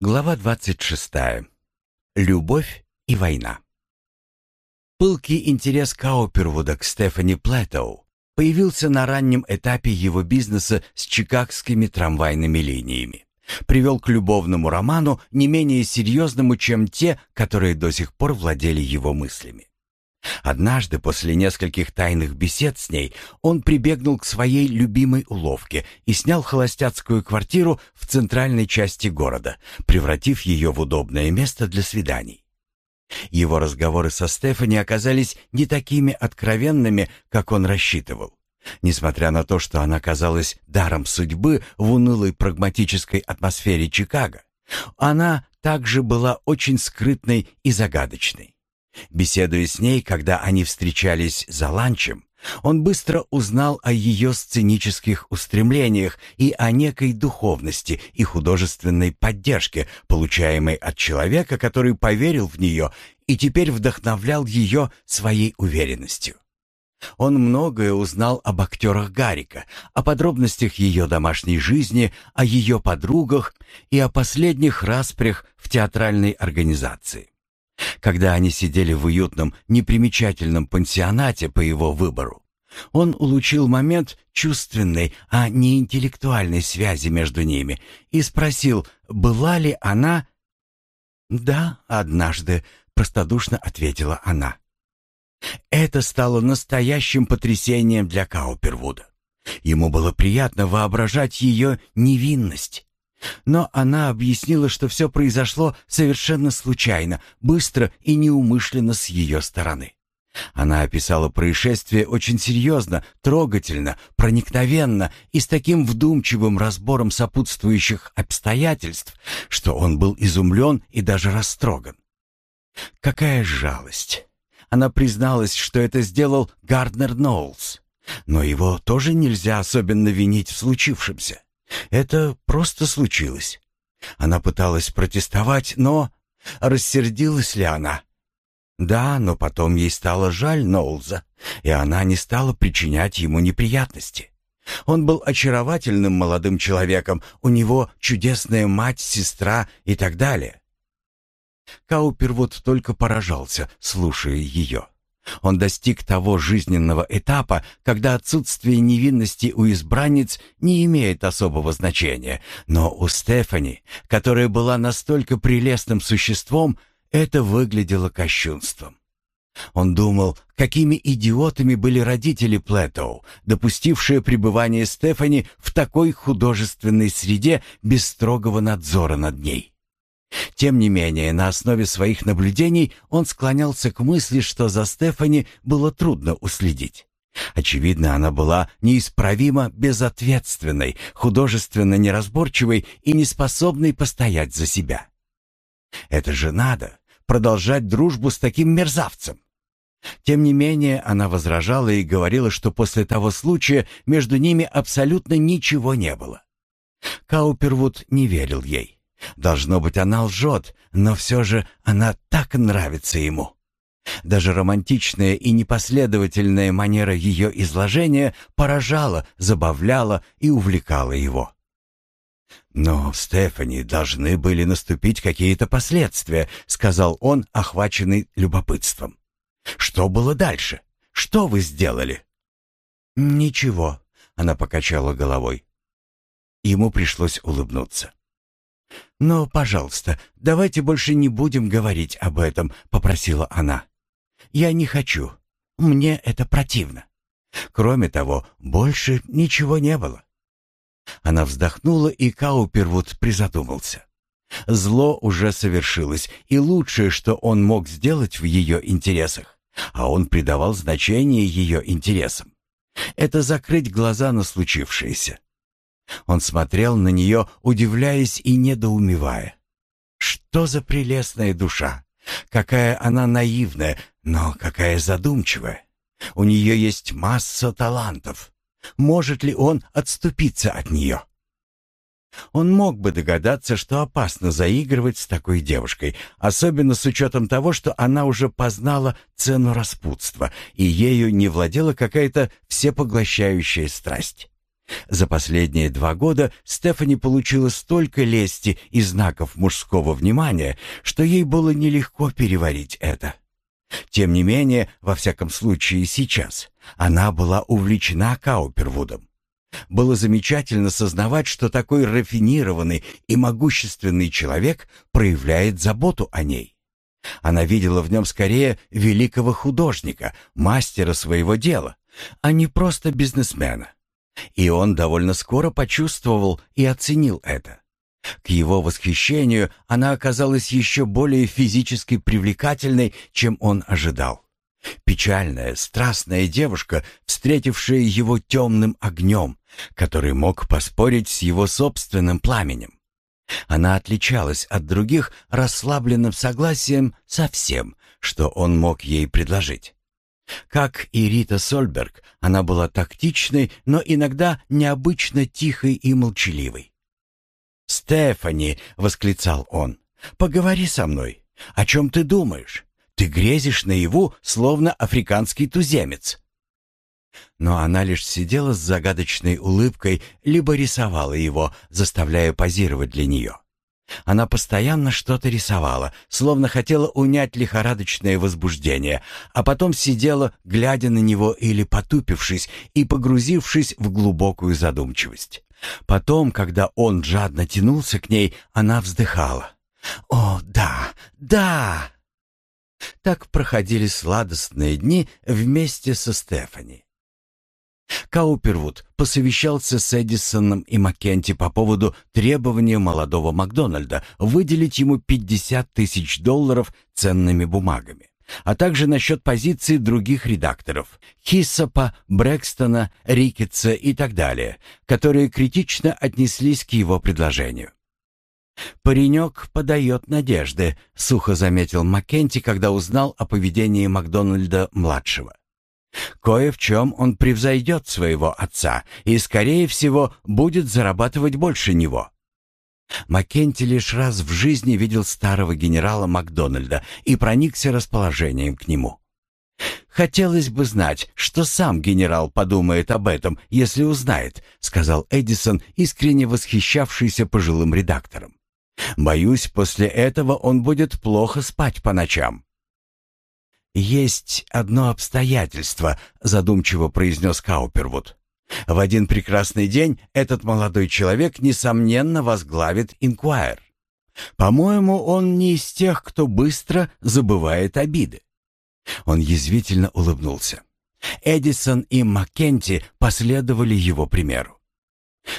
Глава 26. Любовь и война. Пылкий интерес Каупервуда к Стефани Плэтоу появился на раннем этапе его бизнеса с чикагскими трамвайными линиями. Привел к любовному роману, не менее серьезному, чем те, которые до сих пор владели его мыслями. Однажды, после нескольких тайных бесед с ней, он прибегнул к своей любимой уловке и снял холостяцкую квартиру в центральной части города, превратив ее в удобное место для свиданий. Его разговоры со Стефани оказались не такими откровенными, как он рассчитывал. Несмотря на то, что она казалась даром судьбы в унылой прагматической атмосфере Чикаго, она также была очень скрытной и загадочной. Беседуя с ней, когда они встречались за ланчем, он быстро узнал о ее сценических устремлениях и о некой духовности и художественной поддержке, получаемой от человека, который поверил в нее и теперь вдохновлял ее своей уверенностью. Он многое узнал об актерах Гарика, о подробностях ее домашней жизни, о ее подругах и о последних распрях в театральной организации. Когда они сидели в уютном, непримечательном пансионате по его выбору, он улучил момент чувственной, а не интеллектуальной связи между ними и спросил, была ли она... «Да, однажды», — простодушно ответила она. Это стало настоящим потрясением для Каупервуда. Ему было приятно воображать ее невинность. Но она объяснила, что все произошло совершенно случайно, быстро и неумышленно с ее стороны. Она описала происшествие очень серьезно, трогательно, проникновенно и с таким вдумчивым разбором сопутствующих обстоятельств, что он был изумлен и даже растроган. Какая жалость! Она призналась, что это сделал Гарднер Ноулс. Но его тоже нельзя особенно винить в случившемся. Это просто случилось. Она пыталась протестовать, но... Рассердилась ли она? Да, но потом ей стало жаль Ноулза, и она не стала причинять ему неприятности. Он был очаровательным молодым человеком, у него чудесная мать, сестра и так далее. Каупервуд только поражался, слушая ее. Он достиг того жизненного этапа, когда отсутствие невинности у избранниц не имеет особого значения, но у Стефани, которая была настолько прелестным существом, это выглядело кощунством. Он думал, какими идиотами были родители Плэтоу, допустившие пребывание Стефани в такой художественной среде без строгого надзора над ней. Тем не менее, на основе своих наблюдений он склонялся к мысли, что за Стефани было трудно уследить. Очевидно, она была неисправимо безответственной, художественно неразборчивой и неспособной постоять за себя. Это же надо, продолжать дружбу с таким мерзавцем. Тем не менее, она возражала и говорила, что после того случая между ними абсолютно ничего не было. Каупервуд не верил ей. Должно быть, она лжет, но все же она так нравится ему. Даже романтичная и непоследовательная манера ее изложения поражала, забавляла и увлекала его. «Но, Стефани, должны были наступить какие-то последствия», — сказал он, охваченный любопытством. «Что было дальше? Что вы сделали?» «Ничего», — она покачала головой. Ему пришлось улыбнуться. «Но, пожалуйста, давайте больше не будем говорить об этом», — попросила она. «Я не хочу. Мне это противно. Кроме того, больше ничего не было». Она вздохнула, и Каупервуд призадумался. Зло уже совершилось, и лучшее, что он мог сделать в ее интересах, а он придавал значение ее интересам, это закрыть глаза на случившееся. Он смотрел на нее, удивляясь и недоумевая. Что за прелестная душа! Какая она наивная, но какая задумчивая! У нее есть масса талантов. Может ли он отступиться от нее? Он мог бы догадаться, что опасно заигрывать с такой девушкой, особенно с учетом того, что она уже познала цену распутства, и ею не владела какая-то всепоглощающая страсть. За последние два года Стефани получила столько лести и знаков мужского внимания, что ей было нелегко переварить это. Тем не менее, во всяком случае сейчас, она была увлечена Каупервудом. Было замечательно сознавать, что такой рафинированный и могущественный человек проявляет заботу о ней. Она видела в нем скорее великого художника, мастера своего дела, а не просто бизнесмена. И он довольно скоро почувствовал и оценил это. К его восхищению она оказалась еще более физически привлекательной, чем он ожидал. Печальная, страстная девушка, встретившая его темным огнем, который мог поспорить с его собственным пламенем. Она отличалась от других расслабленным согласием со всем, что он мог ей предложить. Как и Рита Сольберг, она была тактичной, но иногда необычно тихой и молчаливой. «Стефани!» — восклицал он. «Поговори со мной. О чем ты думаешь? Ты грезишь наяву, словно африканский туземец». Но она лишь сидела с загадочной улыбкой, либо рисовала его, заставляя позировать для нее. Она постоянно что-то рисовала, словно хотела унять лихорадочное возбуждение, а потом сидела, глядя на него или потупившись и погрузившись в глубокую задумчивость. Потом, когда он жадно тянулся к ней, она вздыхала. «О, да, да!» Так проходили сладостные дни вместе со Стефани. Каупервуд посовещался с Эдисоном и Маккенти по поводу требования молодого Макдональда выделить ему 50 тысяч долларов ценными бумагами, а также насчет позиций других редакторов – Хиссопа, Брэкстона, Рикетса и так далее, которые критично отнеслись к его предложению. «Паренек подает надежды», — сухо заметил Маккенти, когда узнал о поведении Макдональда-младшего. Кое в чем он превзойдет своего отца и, скорее всего, будет зарабатывать больше него. Маккенти лишь раз в жизни видел старого генерала Макдональда и проникся расположением к нему. «Хотелось бы знать, что сам генерал подумает об этом, если узнает», сказал Эдисон, искренне восхищавшийся пожилым редактором. «Боюсь, после этого он будет плохо спать по ночам». «Есть одно обстоятельство», — задумчиво произнес Каупервуд. «В один прекрасный день этот молодой человек, несомненно, возглавит Инкуайр. По-моему, он не из тех, кто быстро забывает обиды». Он язвительно улыбнулся. Эдисон и Маккенти последовали его примеру.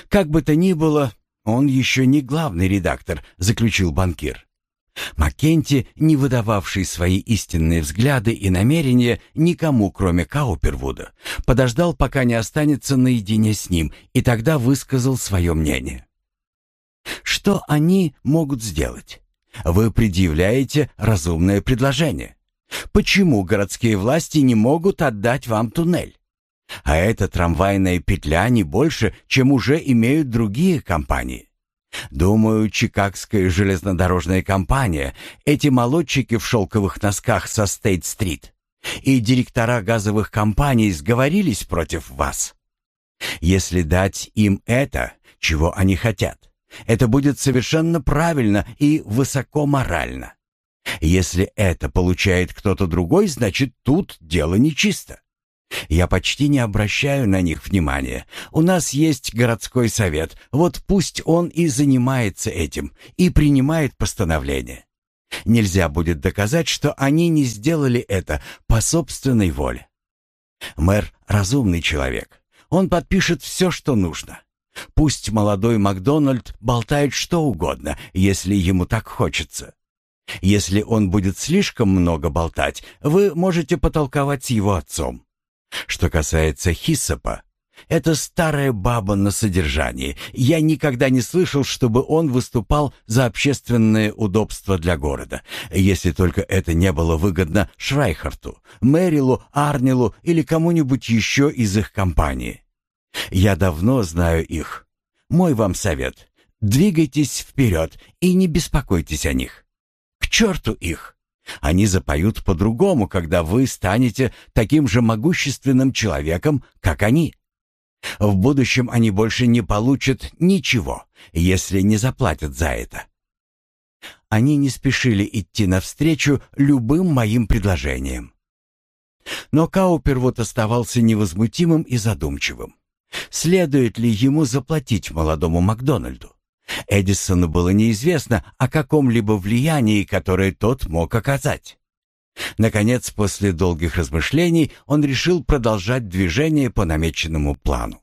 «Как бы то ни было, он еще не главный редактор», — заключил банкир. Маккенти, не выдававший свои истинные взгляды и намерения никому, кроме Каупервуда, подождал, пока не останется наедине с ним, и тогда высказал свое мнение. Что они могут сделать? Вы предъявляете разумное предложение. Почему городские власти не могут отдать вам туннель? А эта трамвайная петля не больше, чем уже имеют другие компании. Думаю, Чикагская железнодорожная компания, эти молодчики в шелковых носках со Стейт-стрит и директора газовых компаний сговорились против вас. Если дать им это, чего они хотят, это будет совершенно правильно и высоко морально. Если это получает кто-то другой, значит, тут дело нечисто. Я почти не обращаю на них внимания. У нас есть городской совет, вот пусть он и занимается этим, и принимает постановление. Нельзя будет доказать, что они не сделали это по собственной воле. Мэр — разумный человек. Он подпишет все, что нужно. Пусть молодой Макдональд болтает что угодно, если ему так хочется. Если он будет слишком много болтать, вы можете потолковать с его отцом. Что касается Хиссопа, это старая баба на содержании. Я никогда не слышал, чтобы он выступал за общественное удобство для города, если только это не было выгодно Шрайхарту, Мэрилу, Арнилу или кому-нибудь еще из их компании. Я давно знаю их. Мой вам совет. Двигайтесь вперед и не беспокойтесь о них. К черту их! Они запоют по-другому, когда вы станете таким же могущественным человеком, как они. В будущем они больше не получат ничего, если не заплатят за это. Они не спешили идти навстречу любым моим предложениям. Но Каупервуд оставался невозмутимым и задумчивым. Следует ли ему заплатить молодому Макдональду? Эдисону было неизвестно о каком-либо влиянии, которое тот мог оказать. Наконец, после долгих размышлений, он решил продолжать движение по намеченному плану.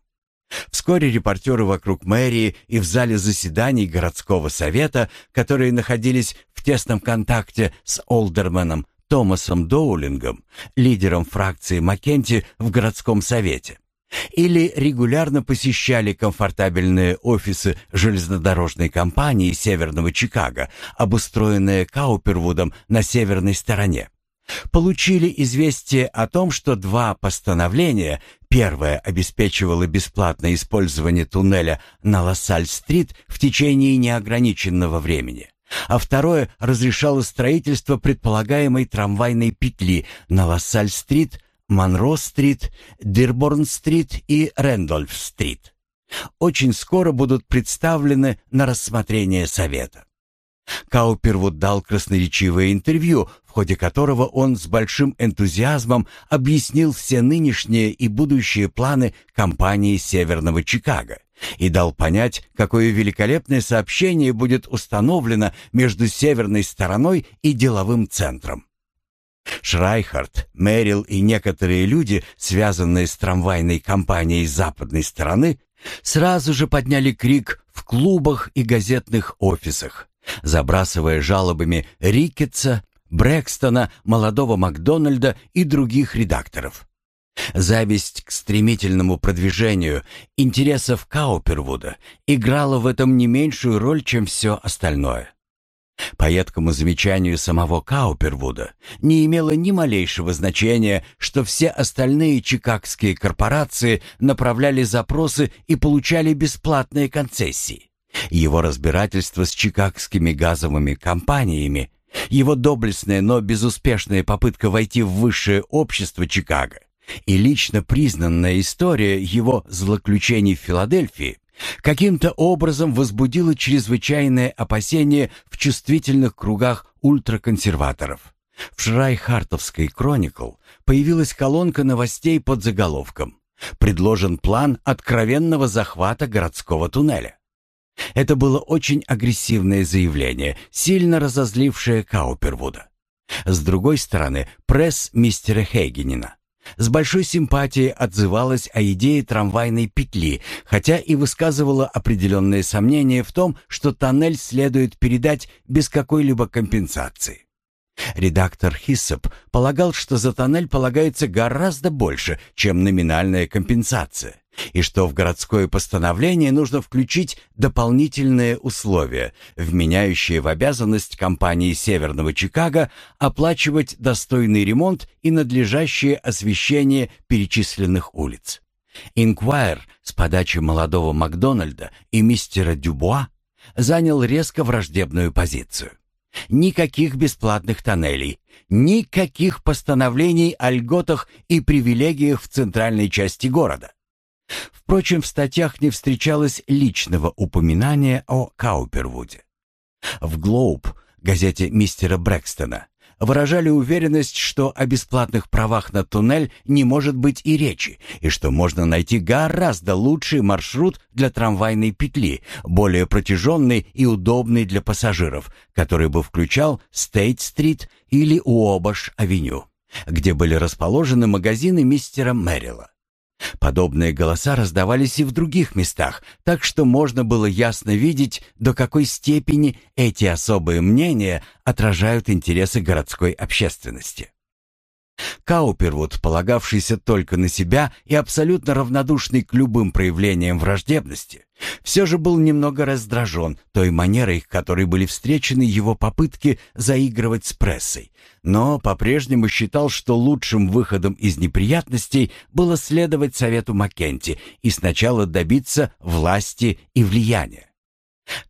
Вскоре репортеры вокруг мэрии и в зале заседаний городского совета, которые находились в тесном контакте с Олдерменом Томасом Доулингом, лидером фракции Маккенти в городском совете, или регулярно посещали комфортабельные офисы железнодорожной компании Северного Чикаго, обустроенные Каупервудом на северной стороне. Получили известие о том, что два постановления, первое обеспечивало бесплатное использование туннеля на Лассаль-стрит в течение неограниченного времени, а второе разрешало строительство предполагаемой трамвайной петли на Лассаль-стрит Монро-стрит, Дирборн-стрит и Рэндольф-стрит очень скоро будут представлены на рассмотрение Совета. Каупервуд дал красноречивое интервью, в ходе которого он с большим энтузиазмом объяснил все нынешние и будущие планы компании Северного Чикаго и дал понять, какое великолепное сообщение будет установлено между северной стороной и деловым центром. Шрайхард, Мэрил и некоторые люди, связанные с трамвайной компанией западной стороны, сразу же подняли крик в клубах и газетных офисах, забрасывая жалобами Рикетса, Брэкстона, молодого Макдональда и других редакторов. Зависть к стремительному продвижению интересов Каупервуда играла в этом не меньшую роль, чем все остальное. По едкому замечанию самого Каупервуда не имело ни малейшего значения, что все остальные чикагские корпорации направляли запросы и получали бесплатные концессии. Его разбирательство с чикагскими газовыми компаниями, его доблестная, но безуспешная попытка войти в высшее общество Чикаго и лично признанная история его злоключений в Филадельфии каким-то образом возбудило чрезвычайное опасение в чувствительных кругах ультраконсерваторов. В Шрайхартовской «Кроникл» появилась колонка новостей под заголовком «Предложен план откровенного захвата городского туннеля». Это было очень агрессивное заявление, сильно разозлившее Каупервуда. С другой стороны, пресс мистера Хейгенина с большой симпатией отзывалась о идее трамвайной петли, хотя и высказывала определенные сомнения в том, что тоннель следует передать без какой-либо компенсации. Редактор Хиссоп полагал, что за тоннель полагается гораздо больше, чем номинальная компенсация, и что в городское постановление нужно включить дополнительные условия, вменяющие в обязанность компании Северного Чикаго оплачивать достойный ремонт и надлежащее освещение перечисленных улиц. Инквайр с подачи молодого Макдональда и мистера Дюбуа занял резко враждебную позицию. Никаких бесплатных тоннелей, никаких постановлений о льготах и привилегиях в центральной части города. Впрочем, в статьях не встречалось личного упоминания о Каупервуде. В «Глоуб», газете мистера Брэкстона, выражали уверенность, что о бесплатных правах на туннель не может быть и речи, и что можно найти гораздо лучший маршрут для трамвайной петли, более протяженный и удобный для пассажиров, который бы включал Стейт-стрит или Уобаш-авеню, где были расположены магазины мистера Мэрила. Подобные голоса раздавались и в других местах, так что можно было ясно видеть, до какой степени эти особые мнения отражают интересы городской общественности. Каупервуд, полагавшийся только на себя и абсолютно равнодушный к любым проявлениям враждебности, все же был немного раздражен той манерой, которой были встречены его попытки заигрывать с прессой, но по-прежнему считал, что лучшим выходом из неприятностей было следовать совету Маккенти и сначала добиться власти и влияния.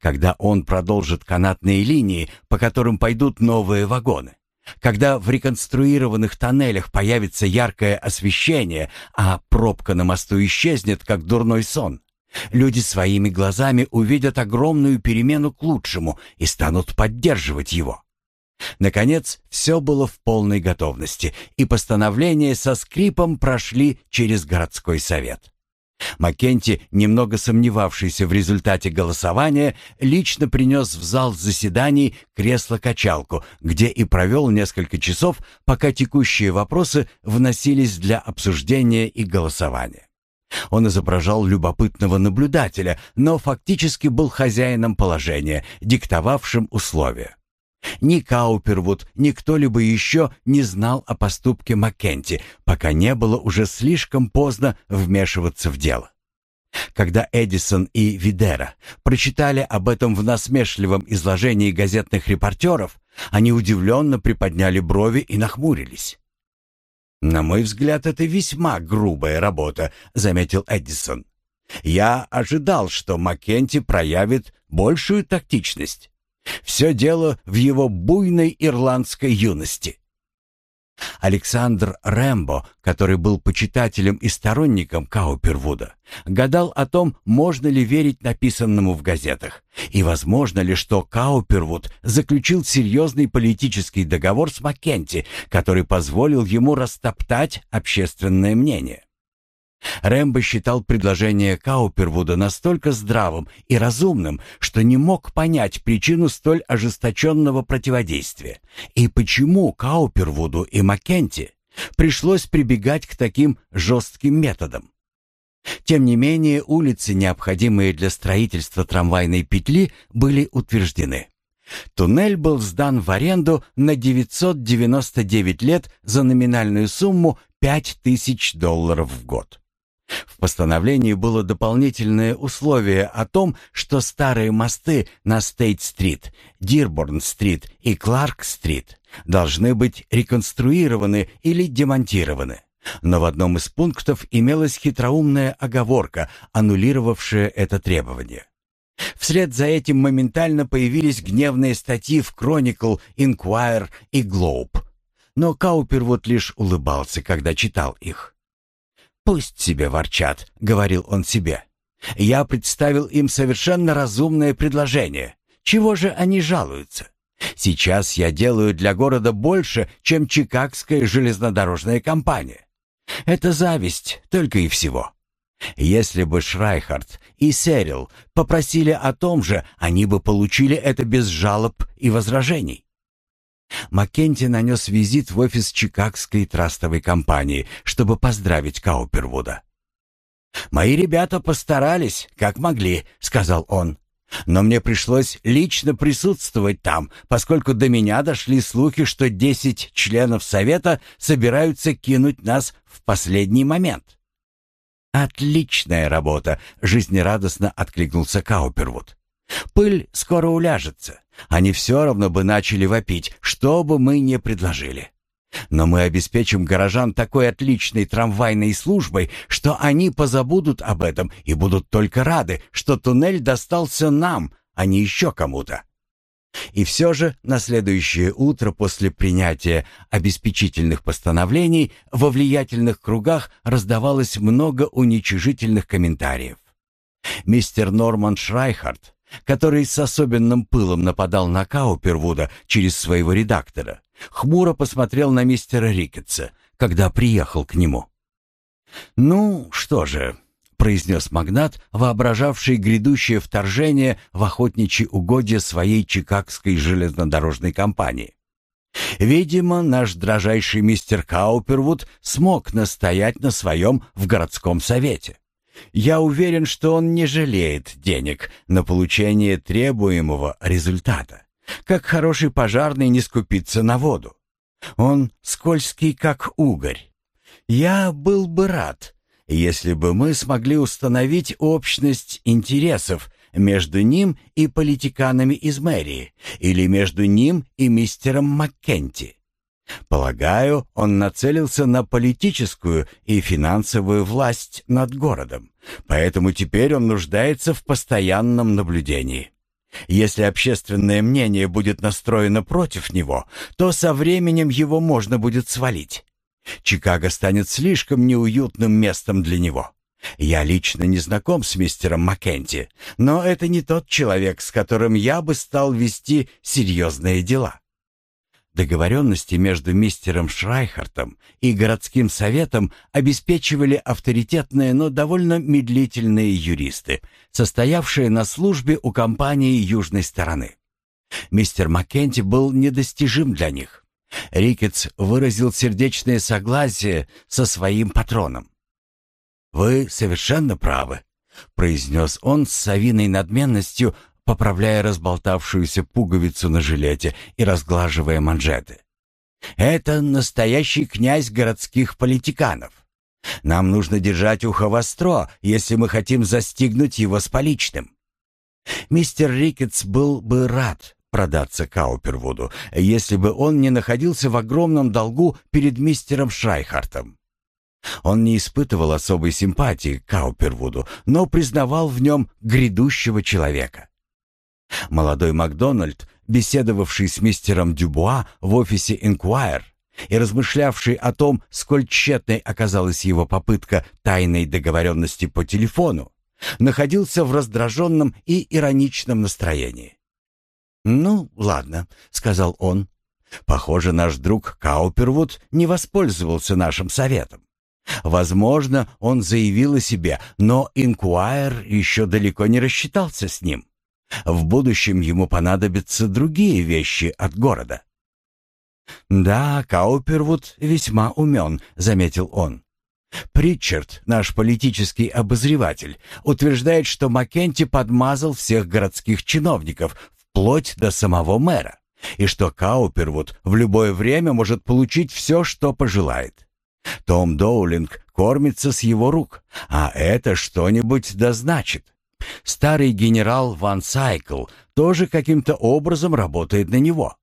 Когда он продолжит канатные линии, по которым пойдут новые вагоны, Когда в реконструированных тоннелях появится яркое освещение, а пробка на мосту исчезнет, как дурной сон, люди своими глазами увидят огромную перемену к лучшему и станут поддерживать его. Наконец, все было в полной готовности, и постановления со скрипом прошли через городской совет. Маккенти, немного сомневавшийся в результате голосования, лично принес в зал заседаний кресло-качалку, где и провел несколько часов, пока текущие вопросы вносились для обсуждения и голосования. Он изображал любопытного наблюдателя, но фактически был хозяином положения, диктовавшим условия. Ни Каупервуд, ни кто-либо еще не знал о поступке Маккенти, пока не было уже слишком поздно вмешиваться в дело. Когда Эдисон и Видера прочитали об этом в насмешливом изложении газетных репортеров, они удивленно приподняли брови и нахмурились. «На мой взгляд, это весьма грубая работа», — заметил Эдисон. «Я ожидал, что Маккенти проявит большую тактичность». Все дело в его буйной ирландской юности. Александр Рэмбо, который был почитателем и сторонником Каупервуда, гадал о том, можно ли верить написанному в газетах, и возможно ли, что Каупервуд заключил серьезный политический договор с Маккенти, который позволил ему растоптать общественное мнение. Рэмбо считал предложение Каупервуда настолько здравым и разумным, что не мог понять причину столь ожесточенного противодействия и почему Каупервуду и Маккенти пришлось прибегать к таким жестким методам. Тем не менее, улицы, необходимые для строительства трамвайной петли, были утверждены. Туннель был сдан в аренду на 999 лет за номинальную сумму 5000 долларов в год. В постановлении было дополнительное условие о том, что старые мосты на Стейт-стрит, Дирборн-стрит и Кларк-стрит должны быть реконструированы или демонтированы. Но в одном из пунктов имелась хитроумная оговорка, аннулировавшая это требование. Вслед за этим моментально появились гневные статьи в Chronicle, Inquirer и Globe. Но Каупервуд лишь улыбался, когда читал их. «Пусть себе ворчат», — говорил он себе. «Я представил им совершенно разумное предложение. Чего же они жалуются? Сейчас я делаю для города больше, чем Чикагская железнодорожная компания. Это зависть, только и всего». Если бы Шрайхард и Серил попросили о том же, они бы получили это без жалоб и возражений. Маккенти нанес визит в офис Чикагской трастовой компании, чтобы поздравить Каупервуда. «Мои ребята постарались, как могли», — сказал он. «Но мне пришлось лично присутствовать там, поскольку до меня дошли слухи, что десять членов Совета собираются кинуть нас в последний момент». «Отличная работа!» — жизнерадостно откликнулся Каупервуд. «Пыль скоро уляжется. Они все равно бы начали вопить, что бы мы ни предложили. Но мы обеспечим горожан такой отличной трамвайной службой, что они позабудут об этом и будут только рады, что туннель достался нам, а не еще кому-то. И все же на следующее утро после принятия обеспечительных постановлений во влиятельных кругах раздавалось много уничижительных комментариев. Мистер Норман Шрайхард который с особенным пылом нападал на Каупервуда через своего редактора, хмуро посмотрел на мистера Рикетса, когда приехал к нему. «Ну, что же», — произнес магнат, воображавший грядущее вторжение в охотничьи угодья своей чикагской железнодорожной компании. «Видимо, наш дрожайший мистер Каупервуд смог настоять на своем в городском совете. Я уверен, что он не жалеет денег на получение требуемого результата. Как хороший пожарный не скупится на воду. Он скользкий, как угорь. Я был бы рад, если бы мы смогли установить общность интересов между ним и политиканами из мэрии или между ним и мистером Маккенти. Полагаю, он нацелился на политическую и финансовую власть над городом, поэтому теперь он нуждается в постоянном наблюдении. Если общественное мнение будет настроено против него, то со временем его можно будет свалить. Чикаго станет слишком неуютным местом для него. Я лично не знаком с мистером Маккенти, но это не тот человек, с которым я бы стал вести серьезные дела. Договоренности между мистером Шрайхартом и городским советом обеспечивали авторитетные, но довольно медлительные юристы, состоявшие на службе у компании южной стороны. Мистер Маккенти был недостижим для них. Рикетс выразил сердечное согласие со своим патроном. «Вы совершенно правы», — произнес он с совиной надменностью, поправляя разболтавшуюся пуговицу на жилете и разглаживая манжеты. «Это настоящий князь городских политиканов. Нам нужно держать ухо востро, если мы хотим застигнуть его с поличным». Мистер Рикетс был бы рад продаться Каупервуду, если бы он не находился в огромном долгу перед мистером Шрайхартом. Он не испытывал особой симпатии к Каупервуду, но признавал в нем грядущего человека. Молодой Макдональд, беседовавший с мистером Дюбуа в офисе Инкуайр и размышлявший о том, сколь тщетной оказалась его попытка тайной договоренности по телефону, находился в раздраженном и ироничном настроении. «Ну, ладно», — сказал он. «Похоже, наш друг Каупервуд не воспользовался нашим советом. Возможно, он заявил о себе, но Инкуайр еще далеко не рассчитался с ним. В будущем ему понадобятся другие вещи от города. «Да, Каупервуд весьма умен», — заметил он. Притчард, наш политический обозреватель, утверждает, что Маккенти подмазал всех городских чиновников, вплоть до самого мэра, и что Каупервуд в любое время может получить все, что пожелает. Том Доулинг кормится с его рук, а это что-нибудь да значит. Старый генерал Ван Сайкл тоже каким-то образом работает на него.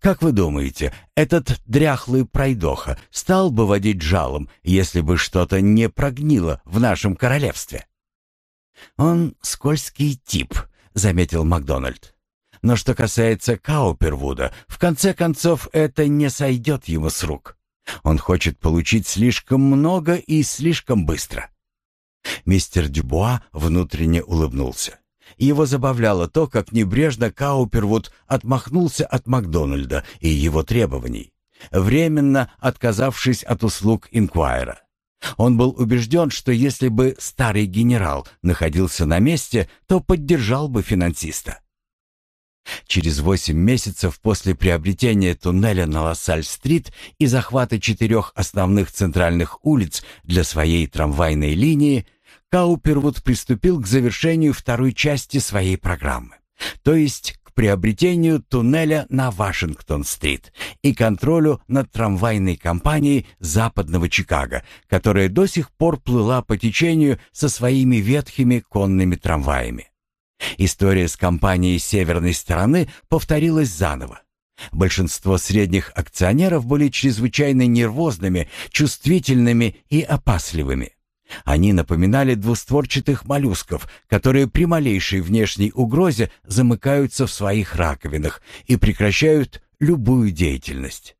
Как вы думаете, этот дряхлый пройдоха стал бы водить жалом, если бы что-то не прогнило в нашем королевстве? Он скользкий тип, заметил Макдональд. Но что касается Каупервуда, в конце концов это не сойдет ему с рук. Он хочет получить слишком много и слишком быстро. Мистер Дюбуа внутренне улыбнулся. Его забавляло то, как небрежно Каупервуд отмахнулся от Макдональда и его требований, временно отказавшись от услуг Инквайра. Он был убежден, что если бы старый генерал находился на месте, то поддержал бы финансиста. Через восемь месяцев после приобретения туннеля на Лассаль-стрит и захвата четырех основных центральных улиц для своей трамвайной линии, Каупервуд приступил к завершению второй части своей программы, то есть к приобретению туннеля на Вашингтон-стрит и контролю над трамвайной компанией западного Чикаго, которая до сих пор плыла по течению со своими ветхими конными трамваями. История с компанией северной стороны повторилась заново. Большинство средних акционеров были чрезвычайно нервозными, чувствительными и опасливыми. Они напоминали двустворчатых моллюсков, которые при малейшей внешней угрозе замыкаются в своих раковинах и прекращают любую деятельность.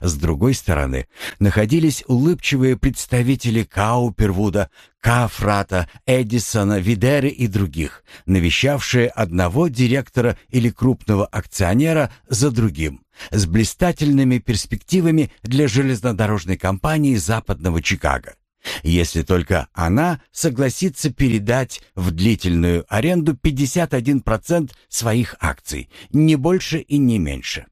С другой стороны, находились улыбчивые представители Каупервуда, Кафрата, Эдисона, Видеры и других, навещавшие одного директора или крупного акционера за другим, с блистательными перспективами для железнодорожной компании Западного Чикаго если только она согласится передать в длительную аренду 51% своих акций, не больше и не меньше.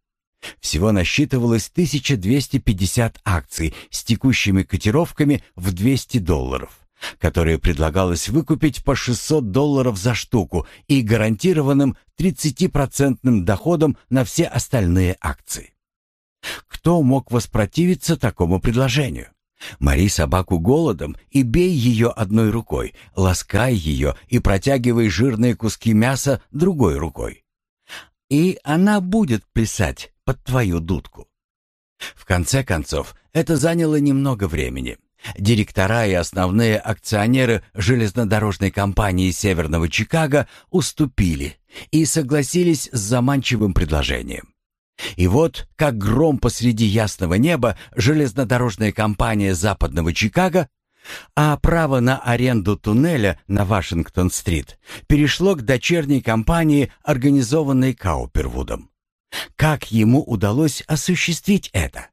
Всего насчитывалось 1250 акций с текущими котировками в 200 долларов, которые предлагалось выкупить по 600 долларов за штуку и гарантированным 30% доходом на все остальные акции. Кто мог воспротивиться такому предложению? Мори собаку голодом и бей ее одной рукой, ласкай ее и протягивай жирные куски мяса другой рукой. И она будет плясать под твою дудку. В конце концов, это заняло немного времени. Директора и основные акционеры железнодорожной компании Северного Чикаго уступили и согласились с заманчивым предложением. И вот, как гром посреди ясного неба, железнодорожная компания Западного Чикаго, а право на аренду туннеля на Вашингтон-стрит перешло к дочерней компании, организованной Каупервудом. Как ему удалось осуществить это?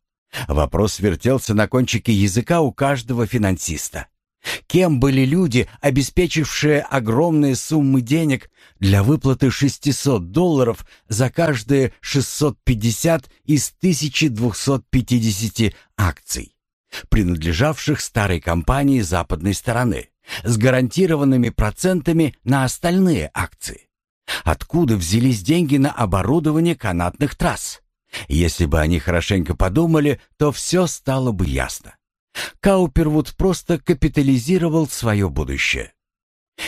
Вопрос вертелся на кончике языка у каждого финансиста. Кем были люди, обеспечившие огромные суммы денег для выплаты 600 долларов за каждые 650 из 1250 акций, принадлежавших старой компании западной стороны, с гарантированными процентами на остальные акции? Откуда взялись деньги на оборудование канатных трасс? Если бы они хорошенько подумали, то все стало бы ясно. Каупервуд просто капитализировал свое будущее.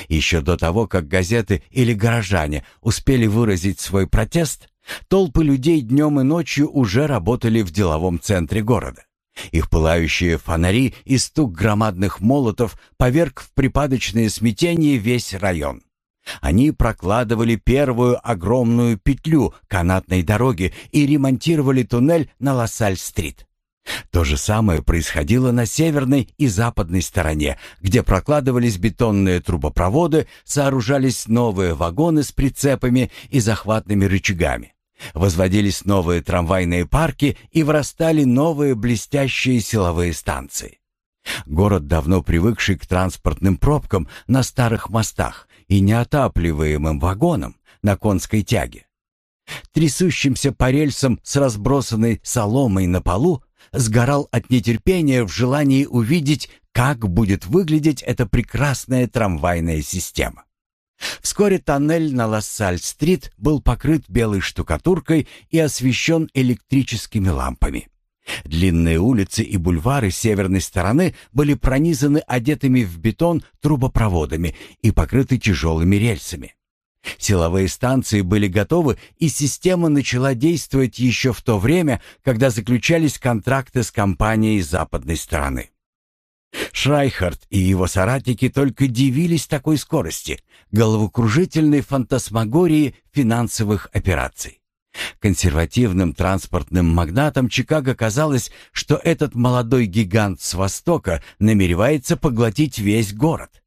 Еще до того, как газеты или горожане успели выразить свой протест, толпы людей днем и ночью уже работали в деловом центре города. Их пылающие фонари и стук громадных молотов поверг в припадочное смятение весь район. Они прокладывали первую огромную петлю канатной дороги и ремонтировали туннель на Лассаль-стрит. То же самое происходило на северной и западной стороне, где прокладывались бетонные трубопроводы, сооружались новые вагоны с прицепами и захватными рычагами. Возводились новые трамвайные парки и вырастали новые блестящие силовые станции. Город, давно привыкший к транспортным пробкам на старых мостах и неотапливаемым вагонам на конской тяге, трясущимся по рельсам с разбросанной соломой на полу, сгорал от нетерпения в желании увидеть, как будет выглядеть эта прекрасная трамвайная система. Вскоре тоннель на Лассаль-стрит был покрыт белой штукатуркой и освещен электрическими лампами. Длинные улицы и бульвары северной стороны были пронизаны одетыми в бетон трубопроводами и покрыты тяжелыми рельсами. Силовые станции были готовы, и система начала действовать еще в то время, когда заключались контракты с компанией западной стороны. Шрайхард и его соратники только дивились такой скорости, головокружительной фантасмагории финансовых операций. Консервативным транспортным магнатам Чикаго казалось, что этот молодой гигант с Востока намеревается поглотить весь город.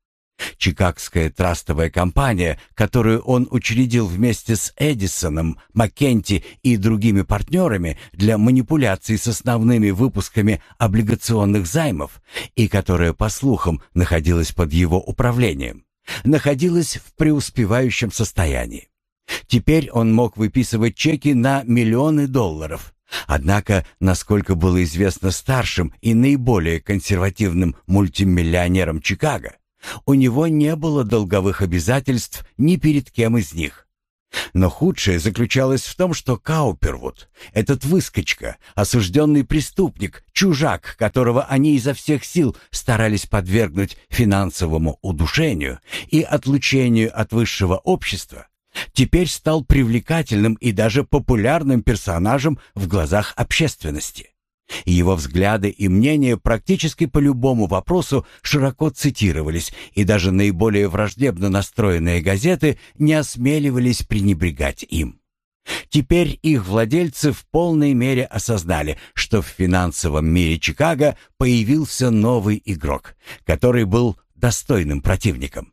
Чикагская трастовая компания, которую он учредил вместе с Эдисоном, Маккенти и другими партнерами для манипуляций с основными выпусками облигационных займов и которая, по слухам, находилась под его управлением, находилась в преуспевающем состоянии. Теперь он мог выписывать чеки на миллионы долларов. Однако, насколько было известно старшим и наиболее консервативным мультимиллионерам Чикаго, у него не было долговых обязательств ни перед кем из них. Но худшее заключалось в том, что Каупервуд, этот выскочка, осужденный преступник, чужак, которого они изо всех сил старались подвергнуть финансовому удушению и отлучению от высшего общества, теперь стал привлекательным и даже популярным персонажем в глазах общественности. Его взгляды и мнения практически по любому вопросу широко цитировались, и даже наиболее враждебно настроенные газеты не осмеливались пренебрегать им. Теперь их владельцы в полной мере осознали, что в финансовом мире Чикаго появился новый игрок, который был достойным противником.